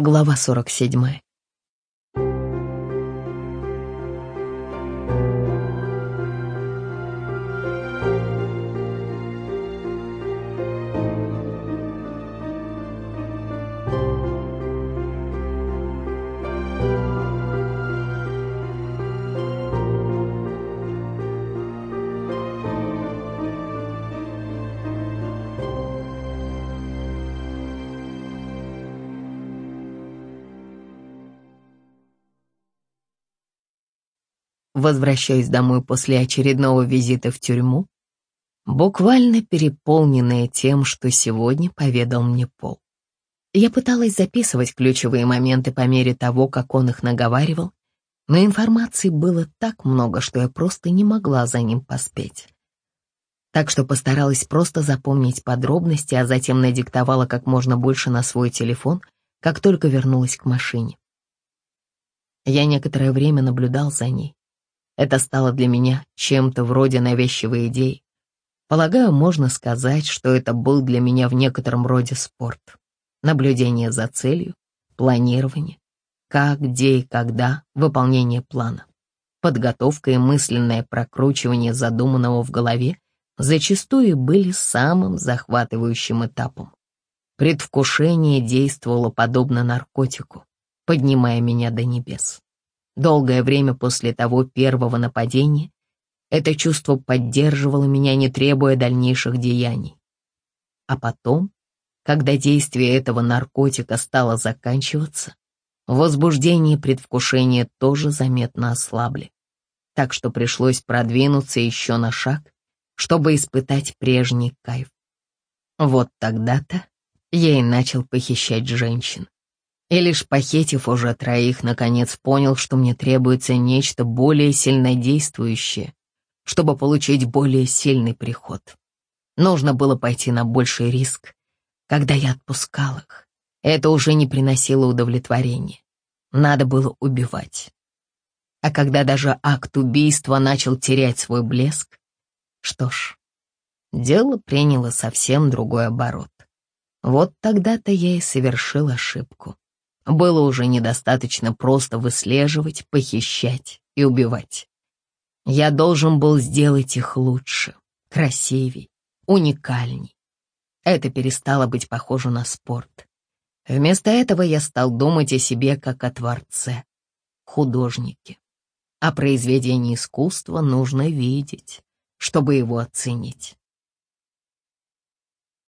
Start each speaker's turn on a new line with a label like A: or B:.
A: Глава 47. Возвращаясь домой после очередного визита в тюрьму, буквально переполненная тем, что сегодня поведал мне Пол. Я пыталась записывать ключевые моменты по мере того, как он их наговаривал, но информации было так много, что я просто не могла за ним поспеть. Так что постаралась просто запомнить подробности, а затем надиктовала как можно больше на свой телефон, как только вернулась к машине. Я некоторое время наблюдал за ней. Это стало для меня чем-то вроде навязчивой идеи. Полагаю, можно сказать, что это был для меня в некотором роде спорт. Наблюдение за целью, планирование, как, где и когда, выполнение плана. Подготовка и мысленное прокручивание задуманного в голове зачастую были самым захватывающим этапом. Предвкушение действовало подобно наркотику, поднимая меня до небес. Долгое время после того первого нападения это чувство поддерживало меня, не требуя дальнейших деяний. А потом, когда действие этого наркотика стало заканчиваться, возбуждение и предвкушение тоже заметно ослабли. Так что пришлось продвинуться еще на шаг, чтобы испытать прежний кайф. Вот тогда-то я и начал похищать женщин. И лишь похитив уже троих, наконец понял, что мне требуется нечто более сильнодействующее, чтобы получить более сильный приход. Нужно было пойти на больший риск. Когда я отпускал их, это уже не приносило удовлетворения. Надо было убивать. А когда даже акт убийства начал терять свой блеск, что ж, дело приняло совсем другой оборот. Вот тогда-то я и совершил ошибку. Было уже недостаточно просто выслеживать, похищать и убивать. Я должен был сделать их лучше, красивей, уникальней. Это перестало быть похоже на спорт. Вместо этого я стал думать о себе как о творце, художнике. А произведение искусства нужно видеть, чтобы его оценить.